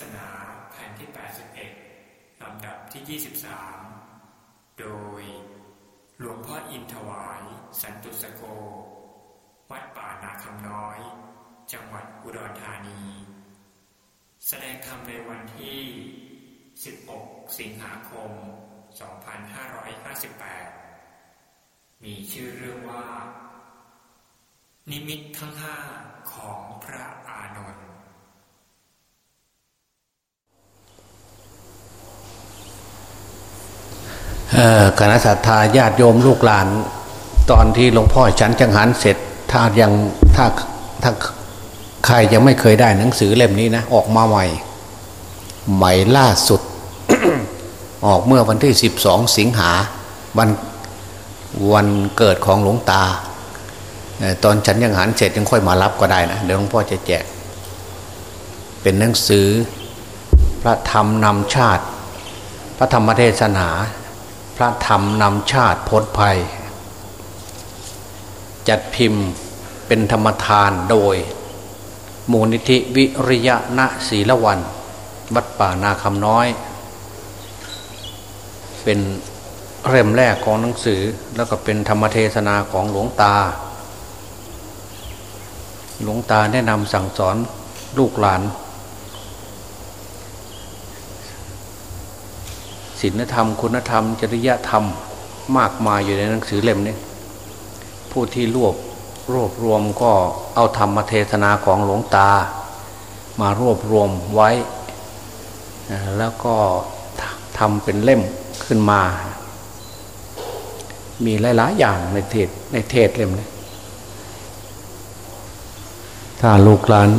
ศนาแผ่นที่ 81 ลำดับที่ 23 โดย หลวงพ่ออินถวาย สันตุสโก วัดป่านาคำน้อย จังหวัดอุดรธานี แสดงธรรมในวันที่ 16 สิงหาคม 2558 มีชื่อเรื่องว่า นิมิตทั้งห้าของพระอานนท์ เอ่อ คณะสัตยาญาติโยมลูกหลาน ตอนที่หลวงพ่อฉันจังหันเสร็จ ถ้ายังถ้าถ้าใครยังไม่เคยได้หนังสือเล่มนี้นะ ออกมาใหม่ ใหม่ล่าสุด ออกเมื่อวันที่ 12 สิงหาวันวันเกิดของหลวงตา ตอนฉันยังหันเสร็จยังค่อยมารับก็ได้นะเดี๋ยวหลวงพ่อจะแจก เป็นหนังสือพระธรรมนำชาติ พระธรรมเทศนา พระธรรมนำชาติพ้นภัย จัดพิมพ์เป็นธรรมทานโดย มูลนิธิวิริยะณศีลวัน วัดป่านาคำน้อย เป็นเล่มแรกของหนังสือแล้วก็เป็นธรรมเทศนาของหลวงตา หลวงตาแนะนำสั่งสอนลูกหลาน ศีลธรรม คุณธรรม จริยธรรมมากมายอยู่ในหนังสือเล่มนี้ผู้ที่รวบรวบรวมก็เอาธรรมเทศนาของหลวงตา มารวบรวมไว้ แล้วก็ทำเป็นเล่มขึ้นมา มีหลาย ๆ อย่างในเทศในเทศเล่มนี้ถ้าลูกหลาน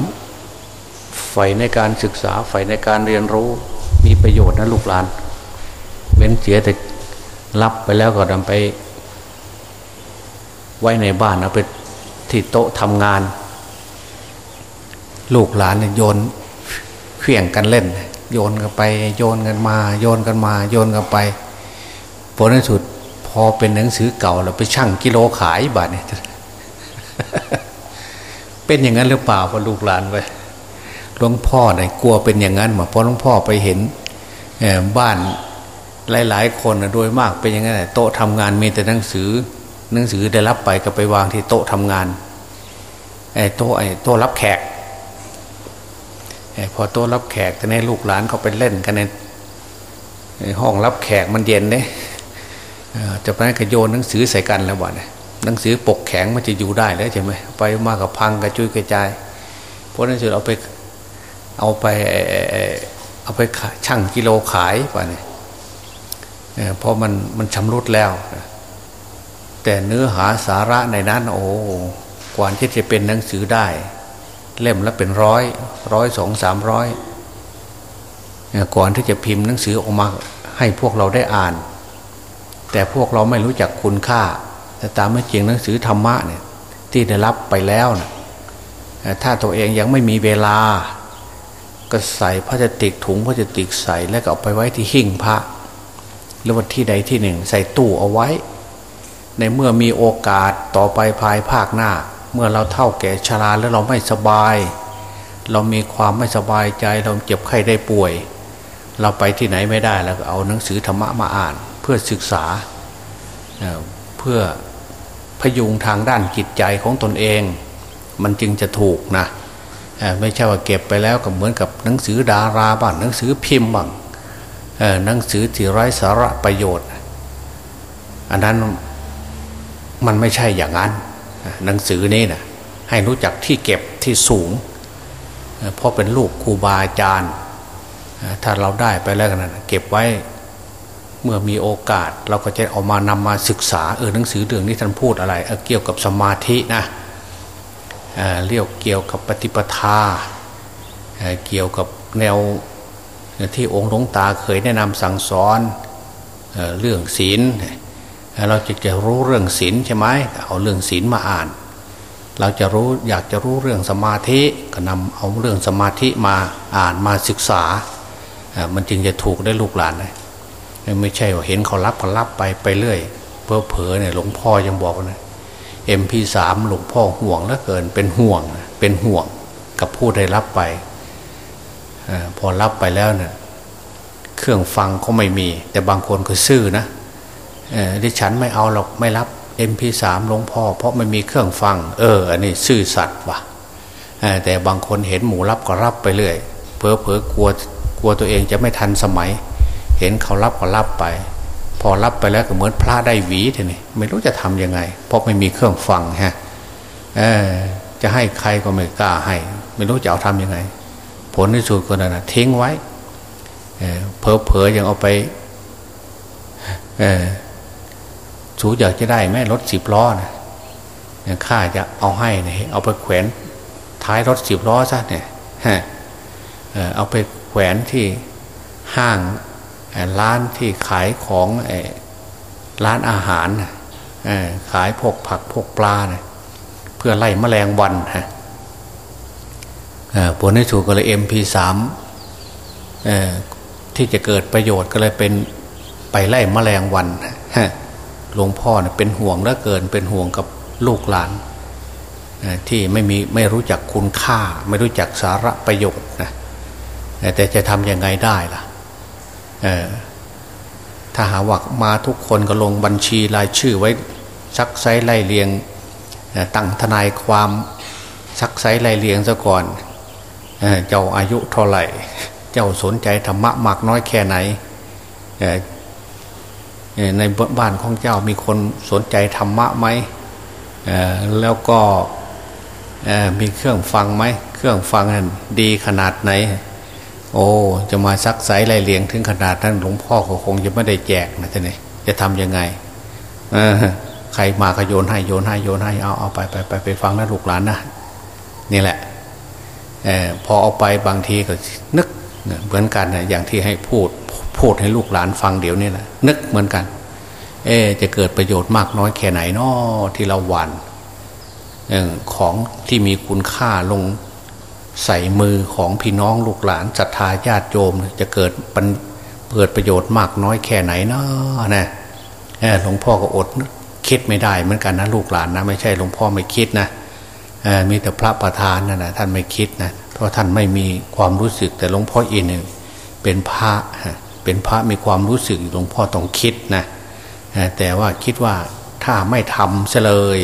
ใฝ่ในการศึกษาใฝ่ในการเรียนรู้มีประโยชน์นะลูกหลาน เว้นเสียแต่รับไปแล้วก็นำไป ไว้ในบ้านเอาไปที่โต๊ะทำงาน ลูกหลานเนี่ยโยนเขี่ยงกันเล่น โยนกันไป โยนกันมา โยนกันมา โยนกันไปผลในสุดพอเป็นหนังสือเก่าเราไปชั่งกิโลขายบาทเนี่ยเป็นอย่างนั้นหรือเปล่าพอลูกหลานไปหลวงพ่อเนี่ยกลัวเป็นอย่างนั้นมาเพราะหลวงพ่อไปเห็นบ้าน หลาย ๆ คนโดยมากเป็นอย่างนั้นโต๊ะทำงานมีแต่หนังสือ หนังสือได้รับไปก็ไปวางที่โต๊ะทำงานไอ้โต๊ะไอ้โต๊ะรับแขกไอ้พอโต๊ะรับแขกแต่ในลูกหลานเขาไปเล่นกันในห้องรับแขกมันเย็นเนี่ยจะไปกระโยนหนังสือใส่กันแล้วบ่เนี่ยหนังสือปกแข็งมันจะอยู่ได้แล้วใช่ไหมไปมากกับพังกระจุยกระจาย เพราะนั้นสุดเอาไปเอาไปเอาไปชั่งกิโลขายป่ะเนี่ย เพราะมันมันชำรุดแล้ว แต่เนื้อหาสาระในนั้น โอ้กว่าที่จะเป็นหนังสือได้ เล่มละเป็นร้อย ร้อยสองสามร้อยก่อนที่จะพิมพ์หนังสือออกมาให้พวกเราได้อ่าน แต่พวกเราไม่รู้จักคุณค่า แต่ตามไม่จริงหนังสือธรรมะเนี่ย ที่ได้รับไปแล้วนะถ้าตัวเองยังไม่มีเวลา ก็ใส่พลาสติกถุงพลาสติกใส่แล้วก็เอาไปไว้ที่หิ้งพระ หรือว่าที่ใดที่หนึ่ง ใส่ตู้เอาไว้ ในเมื่อมีโอกาสต่อไปภายภาคหน้า เมื่อเราเท่าแก่ชราแล้วเราไม่สบาย เรามีความไม่สบายใจเราเจ็บไข้ได้ป่วย เราไปที่ไหนไม่ได้แล้วก็เอาหนังสือธรรมะมาอ่าน เพื่อศึกษาเพื่อพยุงทางด้านจิตใจของตนเอง มันจึงจะถูกนะไม่ใช่ว่าเก็บไปแล้วก็เหมือนกับหนังสือดาราบ้างหนังสือพิมพ์บ้าง หนังสือที่ไร้สาระประโยชน์ อันนั้นมันไม่ใช่อย่างนั้น หนังสือนี้นะให้รู้จักที่เก็บที่สูง เพราะเป็นลูกครูบาอาจารย์ ถ้าเราได้ไปแล้วกันเก็บไว้เมื่อมีโอกาสเราก็จะเอามานำมาศึกษาเออหนังสือเรื่องนี้ท่านพูดอะไรเเกี่ยวกับสมาธินะเเรียกเกี่ยวกับปฏิปทาเเกี่ยวกับแนว ที่องค์หลวงตาเคยแนะนำสั่งสอนเเรื่องศีลเราจะจะรู้เรื่องศีลใช่ไหมเอาเรื่องศีลมาอ่าน เราจะรู้อยากจะรู้เรื่องสมาธิก็นำเอาเรื่องสมาธิมาอ่านมาศึกษา มันจึงจะถูกได้ลูกหลานนะไม่ใช่ว่าเห็นเขารับเขารับไปไปเรื่อยเพอเผลอเนี่ยหลวงพ่อยังบอกนะเอ็มพีสามหลวงพ่อห่วงเหลือเกินเป็นห่วงเป็นห่วงกับผู้ได้รับไป พอรับไปแล้วเนี่ยเครื่องฟังก็ไม่มี แต่บางคนก็ซื่อนะดิฉันไม่เอาหรอกไม่รับ MP3 หลวงพ่อ เพราะไม่มีเครื่องฟัง เออ อันนี้ซื่อสัตว์ว่ะแต่บางคนเห็นหมูรับก็รับไปเรื่อยเพอเพอกลัวกลัวตัวเองจะไม่ทันสมัย เห็นเขารับก็รับไป พอรับไปแล้วก็เหมือนพระได้หวีทีนี้ไม่รู้จะทํำยังไง เพราะไม่มีเครื่องฟังฮะจะให้ใครก็ไม่กล้าให้ ไม่รู้จะเอาทำยังไง ผลที่สุดก็นั่นนะทิ้งไว้เพอเพอยังเอาไปสูอยากจะได้แม่รถสิบล้อนะข้าจะเอาให้เนี่ยเอาไปแขวนท้ายรถสิบล้อซะเนี่ยเอาไปแขวนที่ห้างร้านที่ขายของร้านอาหารขายพวกผักพวกปลาเนี่ยเพื่อไล่แมลงวันฮะ ผลที่สุดก็เลยเอ็มพีสามที่จะเกิดประโยชน์ก็เลยเป็นไปไล่มแมลงวันหลวงพ่อเนี่ยเป็นห่วงเหลือเกินเป็นห่วงกับลูกหลานที่ไม่มีไม่รู้จักคุณค่า ไม่รู้จักสาระประโยชน์นะแต่จะทำยังไงได้ล่ะถ้าหาว่ามาทุกคนก็ลงบัญชีรายชื่อไว้ซักไซไล่เลียงตั้งทนายความซักไซไล่เลียงซะก่อน เจ้าอายุเท่าไหร่ เจ้าสนใจธรรมะมากน้อยแค่ไหนในบ้านของเจ้ามีคนสนใจธรรมะไหมแล้วก็มีเครื่องฟังไหมเครื่องฟังนั้นดีขนาดไหน โอ้จะมาซักไซไล่เลียงถึงขนาดนั้นหลวงพ่อก็คงจะไม่ได้แจกนะท่านนี่จะทำยังไงใครมาก็โยนให้โยนให้โยนให้เอาเอาไปไปไปไปฟังนะลูกหลานนะนี่แหละ พอเอาไปบางทีก็นึกเหมือนกันนะอย่างที่ให้พูดพูดให้ลูกหลานฟังเดี๋ยวนี้นะนึกเหมือนกัน เอจะเกิดประโยชน์มากน้อยแค่ไหนนาะที่เราหวันของที่มีคุณค่าลงใส่มือของพี่น้องลูกหลานศรัทธาญาติโยม จะเกิดเปิดประโยชน์มากน้อยแค่ไหนนาะนะหลวงพ่อก็อดคิดไม่ได้เหมือนกันนะลูกหลานนะไม่ใช่หลวงพ่อไม่คิดนะ มีแต่พระประธานนะนะท่านไม่คิดนะเพราะท่านไม่มีความรู้สึกแต่หลวงพ่ออินเป็นพระเป็นพระมีความรู้สึกหลวงพ่อต้องคิดนะแต่ว่าคิดว่าถ้าไม่ทำเสเลย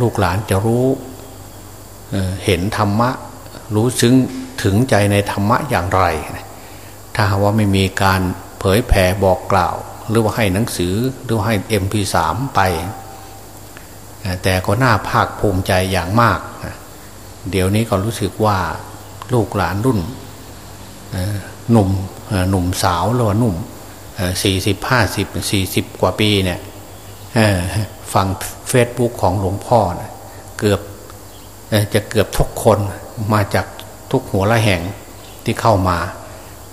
ลูกหลานจะรู้เห็นธรรมะ รู้ซึ้งถึงใจในธรรมะอย่างไร ถ้าว่าไม่มีการเผยแผ่บอกกล่าว หรือว่าให้หนังสือหรือให้เอ็มพีสามไป แต่ก็น่าภาคภูมิใจอย่างมาก เดี๋ยวนี้ก็รู้สึกว่าลูกหลานรุ่นหนุ่มหนุ่มสาวหรือว่าหนุ่มสี่สิบห้าสิบสี่สิบกว่าปีเนี่ยฟังเฟซบุ๊กของหลวงพ่อนะเกือบจะเกือบทุกคนมาจากทุกหัวละแห่งที่เข้ามา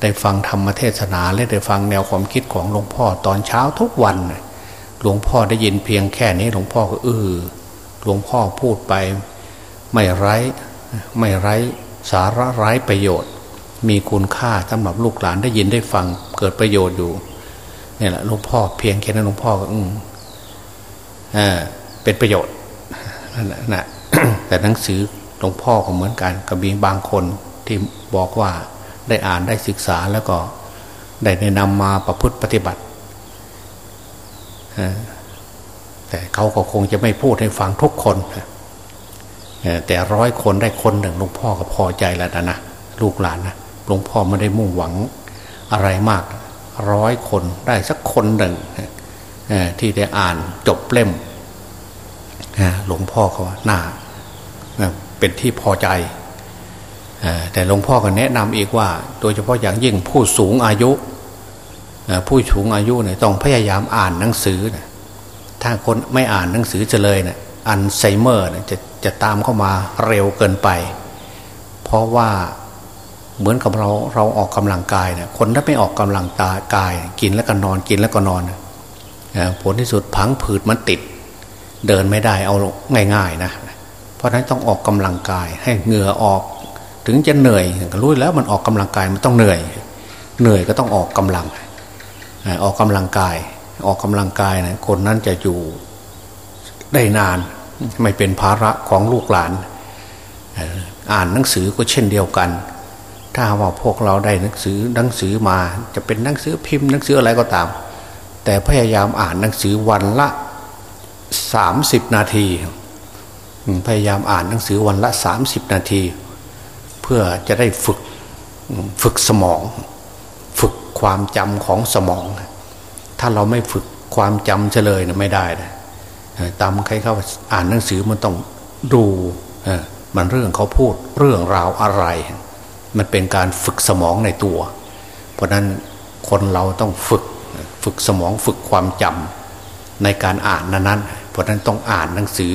ได้ฟังธรรมเทศนาและได้ฟังแนวความคิดของหลวงพ่อตอนเช้าทุกวัน หลวงพ่อได้ยินเพียงแค่นี้ หลวงพ่อก็เออหลวงพ่อพูดไปไม่ไร้ไม่ไร้สาระไร้ประโยชน์ มีคุณค่าสำหรับลูกหลานได้ยินได้ฟังเกิดประโยชน์อยู่นี่แหละหลวงพ่อเพียงแค่นั้นหลวงพ่อก็อือเป็นประโยชน์นะแต่หนังสือหลวงพ่อก็เหมือนกันก็มีบางคนที่บอกว่าได้อ่านได้ศึกษาแล้วก็ได้แนะนำมาประพฤติปฏิบัติ แต่เขาก็คงจะไม่พูดให้ฟังทุกคนแต่ร้อยคนได้คนหนึ่งหลวงพ่อก็พอใจแล้วนะนะลูกหลานนะหลวงพ่อไม่ได้มุ่งหวังอะไรมาก ร้อยคนได้สักคนหนึ่งที่ได้อ่านจบเล่มหลวงพ่อเขาว่าน่าเป็นที่พอใจแต่หลวงพ่อก็แนะนำอีกว่า โดยเฉพาะอย่างยิ่งผู้สูงอายุ ผู้สูงอายุเนี่ยต้องพยายามอ่านหนังสือนะถ้าคนไม่อ่านหนังสือจะเลยเนะี่ยอัลไซเมอร์จะจะตามเข้ามาเร็วเกินไป เพราะว่าเหมือนกับเราเราออกกำลังกายเนะคนถ้าไม่ออกกำลังตากาย กินแล้วก็นอนกินแล้วก็นอนผลที่สุดพังผืดมันติด เดินไม่ได้เอาง่าย ๆนะ เพราะฉะนั้นต้องออกกำลังกาย ให้เหงื่อออกถึงจะเหนื่อยก็รู้แล้วมันออกกำลังกายมันต้องเหนื่อย เหนื่อยก็ต้องออกกำลัง ออกกำลังกาย ออกกำลังกายนะคนนั้นจะอยู่ได้นาน ไม่เป็นภาระของลูกหลาน อ่านหนังสือก็เช่นเดียวกัน ถ้าว่าพวกเราได้หนังสือหนังสือมา จะเป็นหนังสือพิมพ์หนังสืออะไรก็ตาม แต่พยายามอ่านหนังสือวันละสามสิบนาทีพยายามอ่านหนังสือวันละสามสิบนาที เพื่อจะได้ฝึกฝึกสมอง ความจำของสมอง ถ้าเราไม่ฝึกความจำเฉลยนะไม่ได้นะตามใครเขาอ่านหนังสือมันต้องดูมันเรื่องเขาพูดเรื่องราวอะไร มันเป็นการฝึกสมองในตัว เพราะนั้นคนเราต้องฝึกฝึกสมองฝึกความจำในการอ่านนั้นๆเพราะนั้นต้องอ่านหนังสือ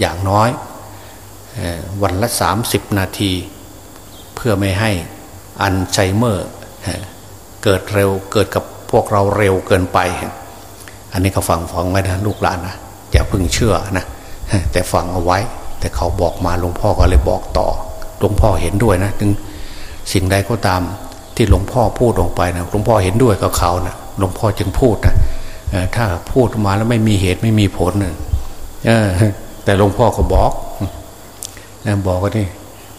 อย่างน้อยวันละสามสิบนาที เพื่อไม่ให้อันไซเมอร์ เกิดเร็วเกิดกับพวกเราเร็วเกินไป อันนี้เขาฟังฟังไว้นะลูกหลานนะอย่าพึ่งเชื่อนะแต่ฟังเอาไว้ แต่เขาบอกมาหลวงพ่อก็เลยบอกต่อหลวงพ่อเห็นด้วยนะถึงสิ่งใดก็ตามที่หลวงพ่อพูดลงไปนะหลวงพ่อเห็นด้วยกับเขานะหลวงพ่อจึงพูดนะถ้าพูดมาแล้วไม่มีเหตุไม่มีผลนะแต่หลวงพ่อก็บอกบอกก็นี่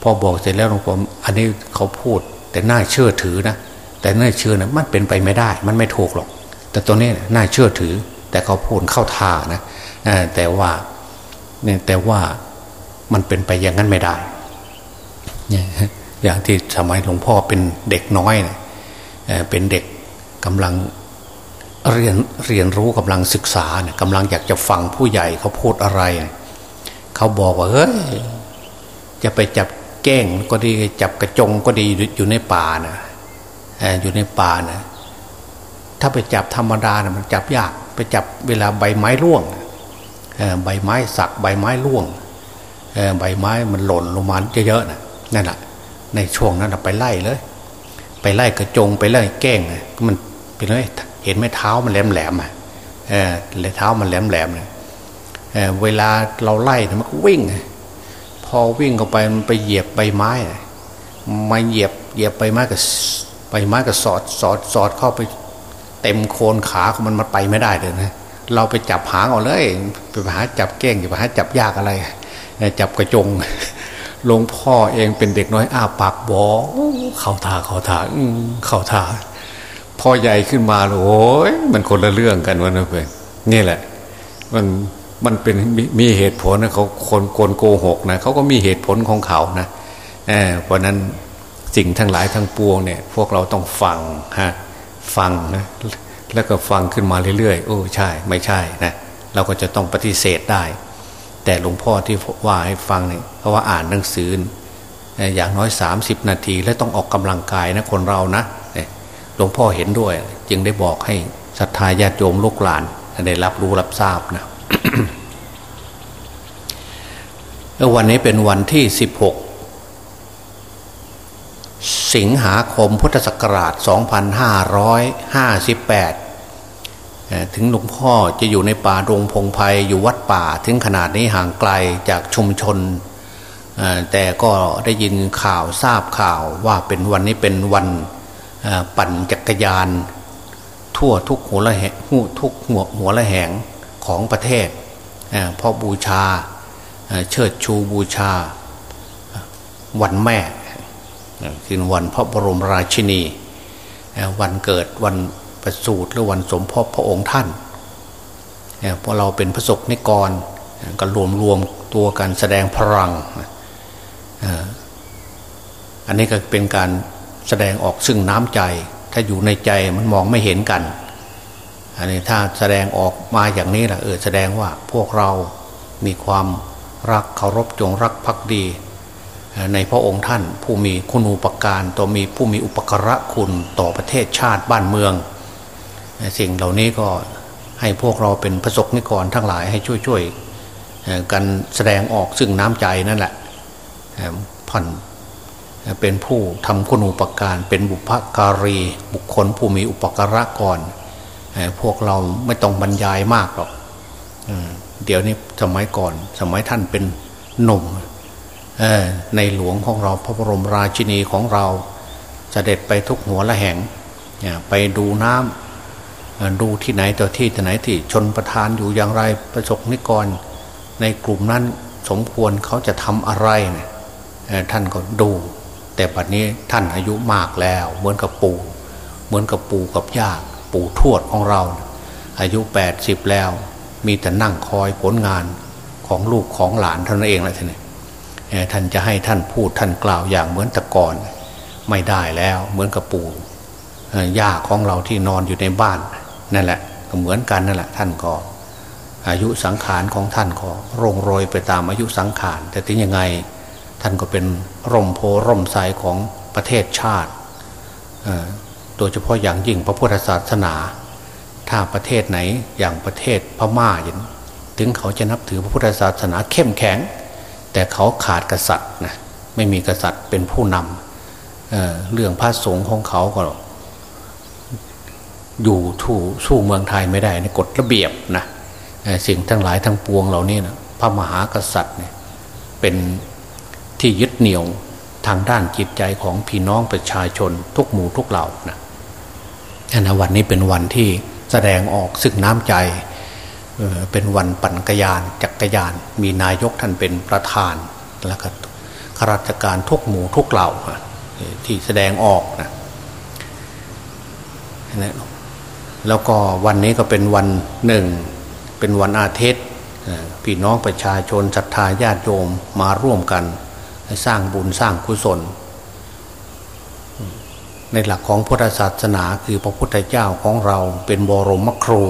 พ่อบอกเสร็จแล้วหลวงพ่ออันนี้เขาพูดแต่น่าเชื่อถือนะ แต่น่าเชื่อนะมันเป็นไปไม่ได้ มันไม่ถูกหรอก แต่ตัวนี้น่าเชื่อถือ แต่เขาพูดเข้าท่านะแต่ว่าเนี่ยแต่ว่ามันเป็นไปอย่างนั้นไม่ได้อย่างที่สมัยหลวงพ่อเป็นเด็กน้อยเนะเป็นเด็กกำลังเรียนเรียนรู้กำลังศึกษาเนี่ยกำลังอยากจะฟังผู้ใหญ่เขาพูดอะไร เขาบอกว่าเฮ้ยจะไปจับแก้งก็ดีจับกระจงก็ดีอยู่ในป่านะ อยู่ในป่านะถ้าไปจับธรรมดานะมันจับยากไปจับเวลาใบไม้ร่วงใบไม้สักใบไม้ร่วงใบไม้มันหล่นลงมาเยอะๆนะนั่นแหละในช่วงนั้นไปไล่เลย ไปไล่กระจงไปไล่แก้งนะมันเป็นเลยเห็นไหมเท้ามันแหลมแหลมอะเออเลยเท้ามันแหลมแหลมเนี่ยเเวลาเราไล่มันก็วิ่ง พอวิ่งเข้าไปมันไปเหยียบใบไม้มาเหยียบเหยียบใบไม้กับ ใบไม้กับสอดสอดสอดเข้าไปเต็มโคนขาของมันมันไปไม่ได้เลยนะเราไปจับหางเอาเลยไปหาจับเก้งอย่าไปหาจับยากอะไร จับกระจงหลวงพ่อเองเป็นเด็กน้อยอ้าปากบอเข่าทาเข่าทาเข่าทาพอใหญ่ขึ้นมาโอ้ยมันคนละเรื่องกันวะนะเพื่อนนี่แหละ มันมันเป็นมีเหตุผลนะเขาคนโกนโกหกนะเขาก็มีเหตุผลของเขานะเพราะนั้น สิ่งทั้งหลายทั้งปวงเนี่ย พวกเราต้องฟังฮะฟังนะแล้วก็ฟังขึ้นมาเรื่อยๆโอ้ใช่ ไม่ใช่นะเราก็จะต้องปฏิเสธได้ แต่หลวงพ่อที่ว่าให้ฟังเนี่ยเพราะว่าอ่านหนังสืออย่างน้อยสามสิบนาที แล้วต้องออกกำลังกายนะคนเรานะหลวงพ่อเห็นด้วย จึงได้บอกให้ศรัทธาญาติโยมลูกหลานได้รับรู้รับทราบนะวันนี้เป็นวันที่สิบหก สิงหาคมพุทธศักราช 2558 ถึงหลวงพ่อจะอยู่ในป่ารงพงไพ่อยู่วัดป่าถึงขนาดนี้ห่างไกลจากชุมชน แต่ก็ได้ยินข่าวทราบข่าวว่าเป็นวันนี้เป็นวันปั่นจักรยาน ทั่วทุกหัวละแหงทุกหัวหัวละแหงของประเทศเพราะบูชาเชิดชูบูชาวันแม่ คือวันพระบรมราชินี วันเกิดวันประสูติหรือวันสมภพพระองค์ท่านเพราะเราเป็นพระศกนิกรก็รวมรวมตัวกันแสดงพลัง อันนี้ก็เป็นการแสดงออกซึ่งน้ำใจ ถ้าอยู่ในใจมันมองไม่เห็นกัน อันนี้ถ้าแสดงออกมาอย่างนี้แหละเออแสดงว่าพวกเรามีความรักเคารพจงรักภักดี ในพระองค์ท่านผู้มีคุณูปการต่อมีผู้มีอุปกระคุณต่อประเทศชาติบ้านเมือง สิ่งเหล่านี้ก็ให้พวกเราเป็นประสบนิกรทั้งหลายให้ช่วยๆกันแสดงออกซึ่งน้ำใจนั่นแหละผ่อนเป็นผู้ทำคุณูปการเป็นบุพการี บุคคลผู้มีอุปการะก่อนพวกเราไม่ต้องบรรยายมากหรอกเดี๋ยวนี้สมัยก่อน สมัยท่านเป็นหนุ่ม ในหลวงของเราพระบรมราชินีของเราจะเด็จไปทุกหัวละแห่งไปดูน้ำดูที่ไหนต่อที่ที่ไหนที่ชนประทานอยู่อย่างไรประสบนิกร ในกลุ่มนั้นสมควรเขาจะทำอะไรเนี่ยท่านก็ดู แต่ปัจนี้ท่านอายุมากแล้ว เหมือนกับปู่ เหมือนกับปู่กับย่าปู่ทวดของเรา อายุแปดสิบแล้ว มีแต่นั่งคอยผลงานของลูกของหลานเท่านั้นเองแหละท่าน ท่านจะให้ท่านพูดท่านกล่าวอย่างเหมือนแต่ก่อนไม่ได้แล้วเหมือนกับปู่ย่าของเราที่นอนอยู่ในบ้านนั่นแหละก็เหมือนกันนั่นแหละท่านก็อายุสังขารของท่านก็ร่งโรยไปตามอายุสังขาร แต่ถึงยังไงท่านก็เป็นร่มโพร่มใสของประเทศชาติโดยเฉพาะอย่างยิ่งพระพุทธศาสนา ถ้าประเทศไหนอย่างประเทศพม่าอย่างถึงเขาจะนับถือพระพุทธศาสนาเข้มแข็ง แต่เขาขาดกษัตริย์นะไม่มีกษัตริย์เป็นผู้นำเเรื่องพระสงฆ์ของเขาก็อยู่ทู่สู้เมืองไทยไม่ได้ในกฎระเบียบนะสิ่งทั้งหลายทั้งปวงเหล่านี้นะพระมหากษัตริย์เนี่ยเป็นที่ยึดเหนี่ยวทางด้านจิตใจของพี่น้องประชาชนทุกหมู่ทุกเหล่านะนะวันนี้เป็นวันที่แสดงออกซึ่งน้ำใจเป็นวันปั่นกยานจั รยาน มีนายกท่านเป็นประธาน แล้วก็ข้าราชการทุกหมู่ทุกเหล่าที่แสดงออกนะแล้วก็วันนี้ก็เป็นวันหนึ่ง เป็นวันอาทิตย์พี่น้องประชาชนศรัทธาญาติโยมมาร่วมกันสร้างบุญสร้างกุศล ในหลักของพุทธศาสนาคือพระพุทธเจ้าของเราเป็นบรมครู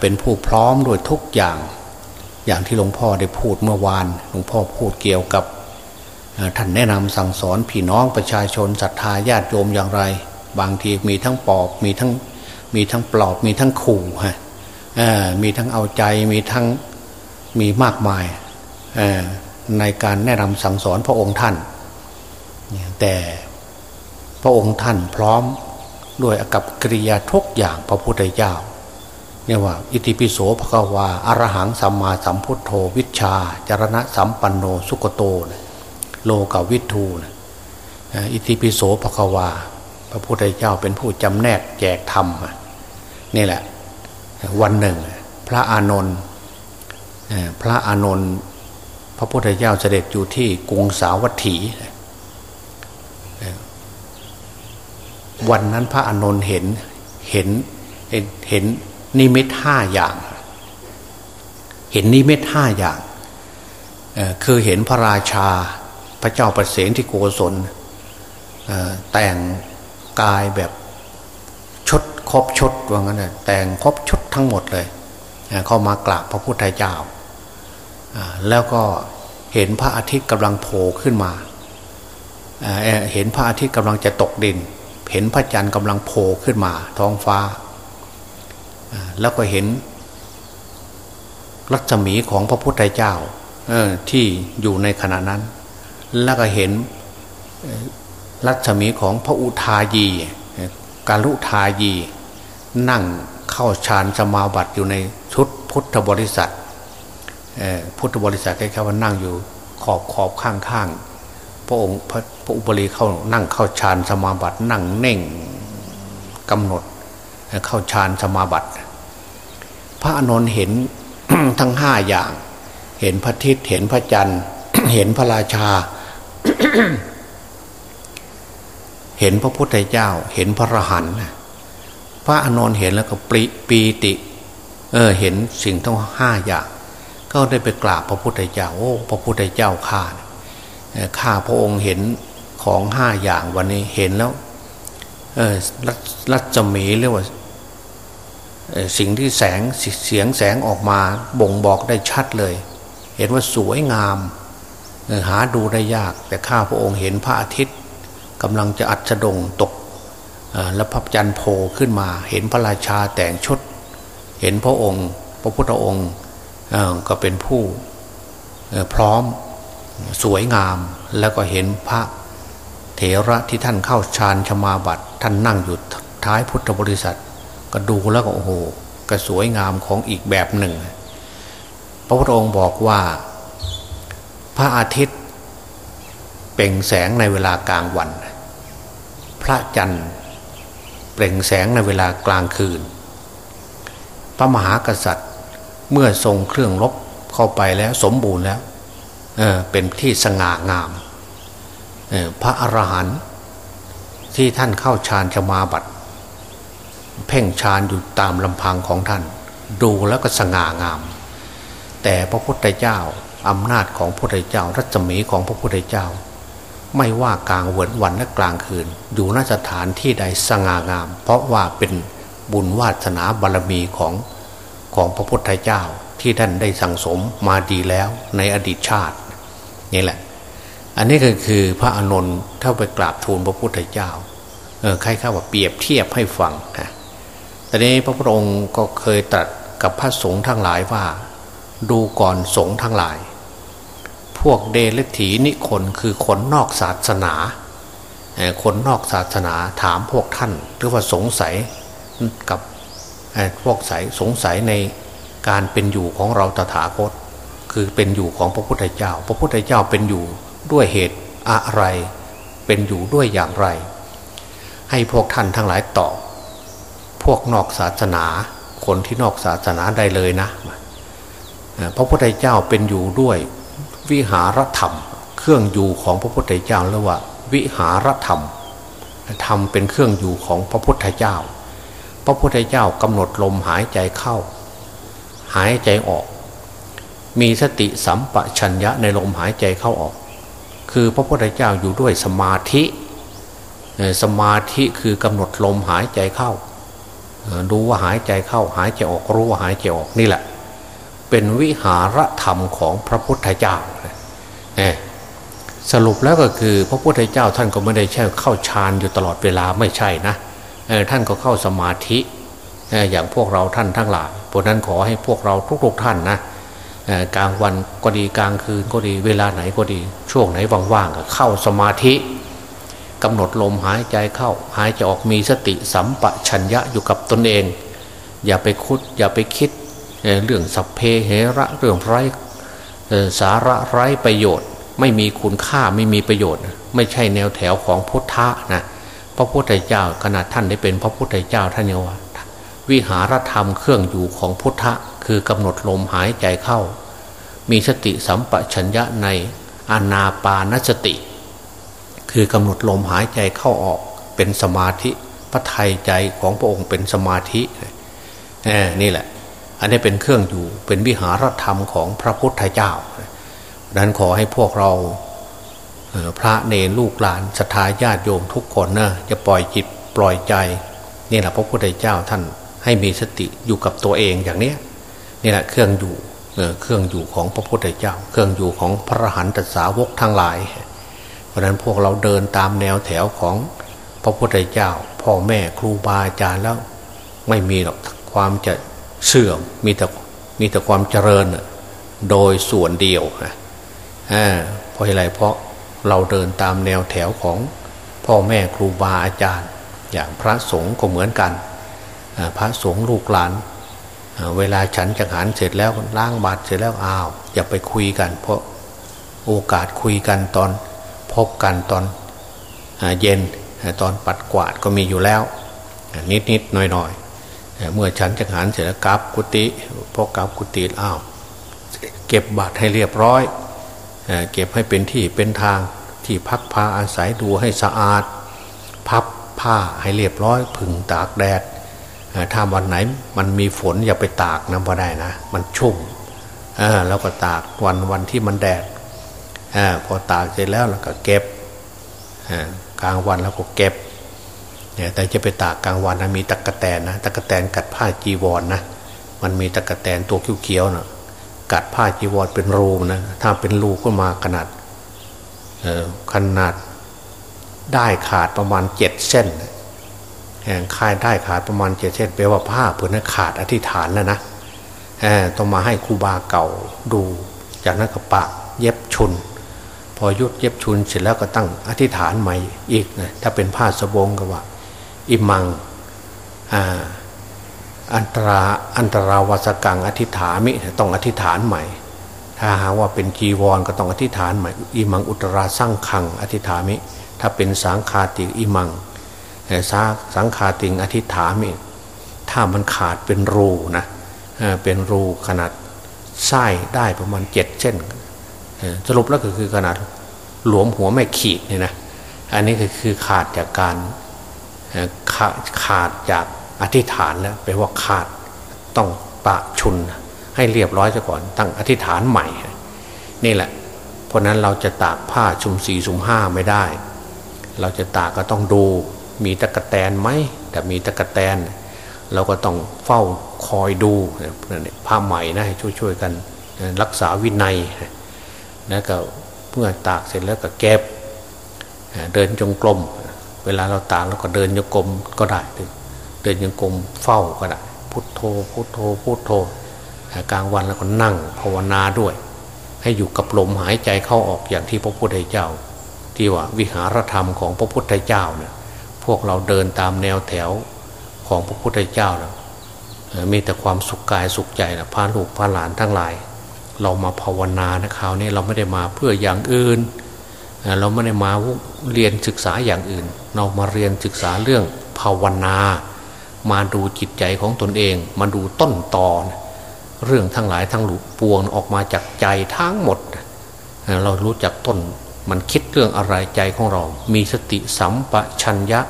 เป็นผู้พร้อมด้วยทุกอย่าง อย่างที่หลวงพ่อได้พูดเมื่อวานหลวงพ่อพูดเกี่ยวกับท่านแนะนำสั่งสอนพี่น้องประชาชนศรัทธาญาติโยมอย่างไร บางทีมีทั้งปอบมีทั้งมีทั้งปลอบมีทั้งขู่ฮะมีทั้งเอาใจมีทั้งมีมากมายในการแนะนำสั่งสอนพระองค์ท่าน แต่พระองค์ท่านพร้อมด้วยกับกิริยาทุกอย่างพระพุทธเจ้า เนี่ยว่า อิติปิโสภควาอรหังสัมมาสัมพุทโธวิชาจารณะสัมปันโนสุกโตโลกวิทูอิติปิโสภควา พระพุทธเจ้าเป็นผู้จำแนกแจกธรรมนี่แหละ วันหนึ่ง พระอานนท์พระอานนท์พระพุทธเจ้าเสด็จอยู่ที่กรุงสาวัตถี วันนั้นพระอานนท์เห็นเห็นเห็น นิมิตห้าอย่าง เห็นนิมิตห้าอย่างคือเห็นพระราชาพระเจ้าประเสนที่โกศลแต่งกายแบบชดครบชดว่างั้นนะแต่งครบชดทั้งหมดเลยเข้ามากราบพระพุทธเจ้า แล้วก็เห็นพระอาทิตย์กำลังโผล่ขึ้นมา เห็นพระอาทิตย์กำลังจะตกดิน เห็นพระจันทร์กำลังโผล่ขึ้นมา ท้องฟ้า แล้วก็เห็น รัศมีของพระพุทธเจ้าที่อยู่ในขณะนั้น แล้วก็เห็นรัศมีของพระอุทายีการุทายี นั่งเข้าฌานสมาบัติอยู่ในชุดพุทธบริษัทพุทธบริษัทแค่ว่านั่งอยู่ขอบขอบข้างข้างพระองค์พระอุบลีเข้านั่งเข้าฌานสมาบัตินั่งเน่งกำหนด เข้าฌานสมาบัติ พระอนนท์เห็นทั้งห้าอย่าง เห็นพระทิศเห็นพระจันทร์ เห็นพระราชา เห็นพระพุทธเจ้า เห็นพระรหันต์พระอนนท์เห็นแล้วก็ปีปีติ เออเห็นสิ่งทั้งห้าอย่าง ก็ได้ไปกราบพระพุทธเจ้าโอ้พระพุทธเจ้าข้าข้าพระองค์เห็นของห้าอย่างวันนี้เห็นแล้วเออรัศมีเรียกว่า สิ่งที่แสงเสียงแสงออกมาบ่งบอกได้ชัดเลย เห็นว่าสวยงาม หาดูได้ยากแต่ข้าพระองค์เห็นพระอาทิตย์กำลังจะอัดดงตกแล้วพระจันทร์โผล่ขึ้นมา เห็นพระราชาแต่งชุด เห็นพระองค์ พระพุทธองค์ก็เป็นผู้พร้อมสวยงาม แล้วก็เห็นพระเถระที่ท่านเข้าฌานชมาบัติท่านนั่งอยู่ท้ายพุทธบริษัท ก็ดูแล้วก็โอ้โหก็สวยงามของอีกแบบหนึ่ง พระพุทธองค์บอกว่า พระอาทิตย์เปล่งแสงในเวลากลางวัน พระจันทร์เปล่งแสงในเวลากลางคืน พระมหากษัตริย์เมื่อทรงเครื่องรบเข้าไปแล้วสมบูรณ์แล้วเเป็นที่สง่างาม พระอรหันต์ที่ท่านเข้าฌานจะมาบัติ เพ่งฌานอยู่ตามลำพังของท่าน ดูแล้วก็สง่างาม แต่พระพุทธเจ้าอำนาจของพระพุทธเจ้า รัศมีของพระพุทธเจ้า ไม่ว่ากลางวันวันและกลางคืน อยู่นสถานที่ใดสง่างาม เพราะว่าเป็นบุญวาสนาบารรมีของของพระพุทธเจ้าที่ท่านได้สั่งสมมาดีแล้วในอดีตชาตินี่แหละ อันนี้ก็คือพระอานนท์เท่าไปกราบทูลพระพุทธเจ้าเออใครข้าว่าเปรียบเทียบให้ฟังนะ ตอนนี้พระพุทธองค์ก็เคยตรัสกับพระสงฆ์ทั้งหลายว่า ดูก่อนสงฆ์ทั้งหลาย พวกเดลถีนิคนคือคนนอกศาสนา คนนอกศาสนาถามพวกท่าน หรือว่าสงสัยกับพวกสายสงสัยในการเป็นอยู่ของเราตถาคต คือเป็นอยู่ของพระพุทธเจ้า พระพุทธเจ้าเป็นอยู่ด้วยเหตุอะไร เป็นอยู่ด้วยอย่างไร ให้พวกท่านทั้งหลายตอบ พวกนอกศาสนา คนที่นอกศาสนาได้เลยนะพระพุทธเจ้าเป็นอยู่ด้วยวิหารธรรม เครื่องอยู่ของพระพุทธเจ้าเรียกว่า วิหารธรรมธรรมเป็นเครื่องอยู่ของพระพุทธเจ้า พระพุทธเจ้ากำหนดลมหายใจเข้า หายใจออก มีสติสัมปชัญญะในลมหายใจเข้าออก คือพระพุทธเจ้าอยู่ด้วยสมาธิสมาธิคือกำหนดลมหายใจเข้า ดูว่าหายใจเข้าหายใจออกรู้ว่าหายใจออกนี่แหละ เป็นวิหารธรรมของพระพุทธเจ้าสรุปแล้วก็คือพระพุทธเจ้าท่านก็ไม่ได้ใช่เข้าฌานอยู่ตลอดเวลาไม่ใช่นะท่านก็เข้าสมาธิอย่างพวกเราท่านทั้งหลายเพราะนั้นขอให้พวกเราทุกๆท่านนะกลางวันก็ดีกลางคืนก็ดีเวลาไหนก็ดีช่วงไหนว่างๆก็เข้าสมาธิ กำหนดลมหายใจเข้า หายใจออกมีสติสัมปชัญญะอยู่กับตนเอง อย่าไปคุดอย่าไปคิดเรื่องสัพเพเหระเรื่องไร้สาระไร้ประโยชน์ ไม่มีคุณค่าไม่มีประโยชน์ ไม่ใช่แนวแถวของพุทธะนะพระพุทธเจ้าขนาดท่านได้เป็นพระพุทธเจ้าท่านยังว่าวิหารธรรมเครื่องอยู่ของพุทธะคือกำหนดลมหายใจเข้า มีสติสัมปชัญญะในอนาปานสติ คือกำหนดลมหายใจเข้าออกเป็นสมาธิพระไทยใจของพระองค์เป็นสมาธินี่แหละ อันนี้เป็นเครื่องอยู่เป็นวิหารธรรมของพระพุทธเจ้าดังนั้นขอให้พวกเราพระเนรลูกหลานศรัทธาญาติโยมทุกคนนะจะปล่อยจิตปล่อยใจนี่แหละพระพุทธเจ้าท่านให้มีสติอยู่กับตัวเองอย่างนี้นี่แหละเครื่องอยู่เครื่องอยู่ของพระพุทธเจ้า เครื่องอยู่ของพระหันตสาวกทั้งหลายเราะนั้นพวกเราเดินตามแนวแถวของพระพุทธเจ้า พ่อแม่ครูบาอาจารย์แล้วไม่มีหรอกความจะเสื่อมมีแต่มีแต่ความเจริญโดยส่วนเดียวนะเพราะอะไรเพราะเราเดินตามแนวแถวของพ่อแม่ครูบาอาจารย์ อย่างพระสงฆ์ก็เหมือนกัน พระสงฆ์ลูกหลาน เวลาฉันจังหันเสร็จแล้วล้างบาตรเสร็จแล้วอ้าวอย่าไปคุยกัน เพราะโอกาสคุยกันตอน พบกันตอนเย็นตอนปัดกวาดก็มีอยู่แล้ว นิดนิดหน่อยหน่อยเมื่อฉันจังหันเสร็จแล้วกับกุฏิพอกับกุฏิอ้าวเก็บบาตรให้เรียบร้อย เก็บให้เป็นที่เป็นทางที่พักพาอาศัยดูให้สะอาด พับผ้าให้เรียบร้อย ผึ่งตากแดดถ้าวันไหนมันมีฝนอย่าไปตากนะพอได้นะ มันชุ่มแล้วก็ตากวันวันที่มันแดด อพอตากเสร็จแล้วแล้วก็เก็บกลางวันแล้วก็เก็บเนี่ยแต่จะไปตากกลางวันนะมีตะกะแตนนะตะกะแตนกัดผ้าจีวรนนะมันมีตะกะแตนตัวเขียวๆนะกัดผ้าจีวรเป็นรูนะถ้าเป็นรูขึ้นมาขนาดขนาดได้ขาดประมาณเจ็ดเส้นแห่งคายได้ขาดประมาณเจ็ดเส้นแปลว่าผ้าผืนนั้นขาดอธิษฐานแล้วนะต้องมาให้ครูบาเก่าดู จากนั้นก็ปะเย็บชุน พอยุดเย็บชุนเสร็จแล้วก็ตั้งอธิษฐานใหม่อีกนะถ้าเป็นผ้าสบงก็ว่า อิมังอันตราอันตราวสกังอธิษฐามิต้องอธิษฐานใหม่ ถ้าหาว่าเป็นจีวรก็ต้องอธิษฐานใหม่อิมังอุตราสร้างขังอธิษฐามิ ถ้าเป็นสังคาติอิมังสังขาติงอธิษฐามิถ้ามันขาดเป็นรูนะเป็นรูขนาดไส้ได้ประมาณเจ็ดเส้น สรุปแล้วก็คือขนาดหลวมหัวไม่ขีดเนี่ยนะอันนี้ก็คือขาดจากการขาขาดจากอธิษฐานแล้วแปลว่าขาดต้องปะชุน ให้เรียบร้อยซะก่อน ตั้งอธิษฐานใหม่ นี่แหละ เพราะนั้นเราจะตากผ้าชุมสี่ชุมห้าไม่ได้ เราจะตากก็ต้องดู มีตะกะแตนไหมแต่มีตะกะแตน เราก็ต้องเฝ้าคอยดูผ้าใหม่นะช่วยๆกันรักษาวินัย แล้วก็เมื่อตากเสร็จแล้วก็เก็บเดินจงกรมเวลาเราตากแล้วก็เดินจงกรมก็ได้ เดินจงกรมเฝ้าก็ได้ พุทโธพุทโธพุทโธกลางวันแล้วก็นั่งภาวนาด้วย ให้อยู่กับลมหายใจเข้าออกอย่างที่พระพุทธเจ้า ที่ว่าวิหารธรรมของพระพุทธเจ้าเนี่ยพวกเราเดินตามแนวแถวของพระพุทธเจ้านะมีแต่ความสุขกายสุขใจนะพาลูกพาหลานทั้งหลาย เรามาภาวนานะคราวนี้เราไม่ได้มาเพื่ออย่างอื่น เราไม่ได้มาเรียนศึกษาอย่างอื่น เรามาเรียนศึกษาเรื่องภาวนา มาดูจิตใจของตนเอง มาดูต้นตอนเรื่องทั้งหลายทั้งหลุปวงออกมาจากใจทั้งหมด เรารู้จักต้นมันคิดเรื่องอะไรใจของเรา มีสติสัมปชัญญะ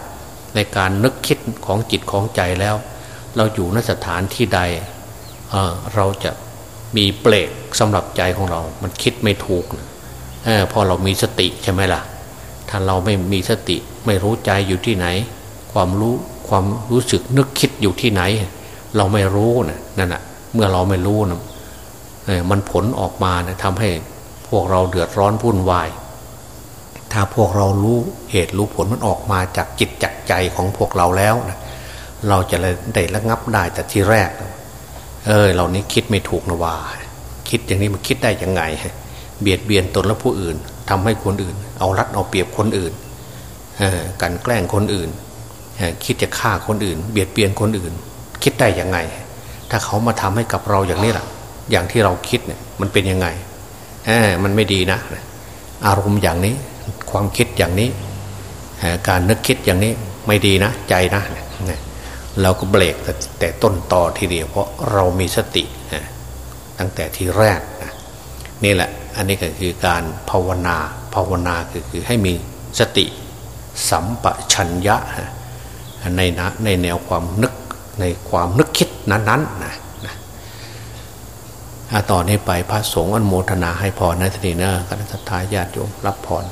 ในการนึกคิดของจิตของใจแล้ว เราอยู่ในสถานที่ใดเเราจะ มีเปลกสำหรับใจของเรา มันคิดไม่ถูกอพอเรามีสติใช่ไหมล่ะ ถ้าเราไม่มีสติไม่รู้ใจอยู่ที่ไหน ความรู้ความรู้สึกนึกคิดอยู่ที่ไหน เราไม่รู้นะนั่นแหะเมื่อเราไม่รู้นะมันผลออกมานะทำให้พวกเราเดือดร้อนพุ่นวาย ถ้าพวกเรารู้เหตุรู้ผลมันออกมาจากจิตจากใจของพวกเราแล้วนะเราจะได้ระงับได้แต่ที่แรก เออเหล่านี้คิดไม่ถูกนะว่า คิดอย่างนี้มันคิดได้ยังไง เบียดเบียนตนและผู้อื่นทำให้คนอื่น เอารัดเอาเปรียบคนอื่นกันแกล้งคนอื่น คิดจะฆ่าคนอื่น เบียดเบียนคนอื่น คิดได้ยังไง ถ้าเขามาทำให้กับเราอย่างนี้แหละอย่างที่เราคิดเนี่ยมันเป็นยังไงมันไม่ดีนะ อารมณ์อย่างนี้ ความคิดอย่างนี้ การนึกคิดอย่างนี้ไม่ดีนะ ใจนะ เราก็เบรกแต่ต้นต่อทีเดียวเพราะเรามีสติตั้งแต่ทีแรกนี่แหละ อันนี้ก็คือการภาวนาภาวนาคือคือให้มีสติสัมปชัญญะในนะในแนวความนึกในความนึกคิดนั้นๆนะนะต่อนนี้ไปพระสงฆ์อนโมทนาให้พรนะทีนี้นะคณะทาญาติโยมรับพร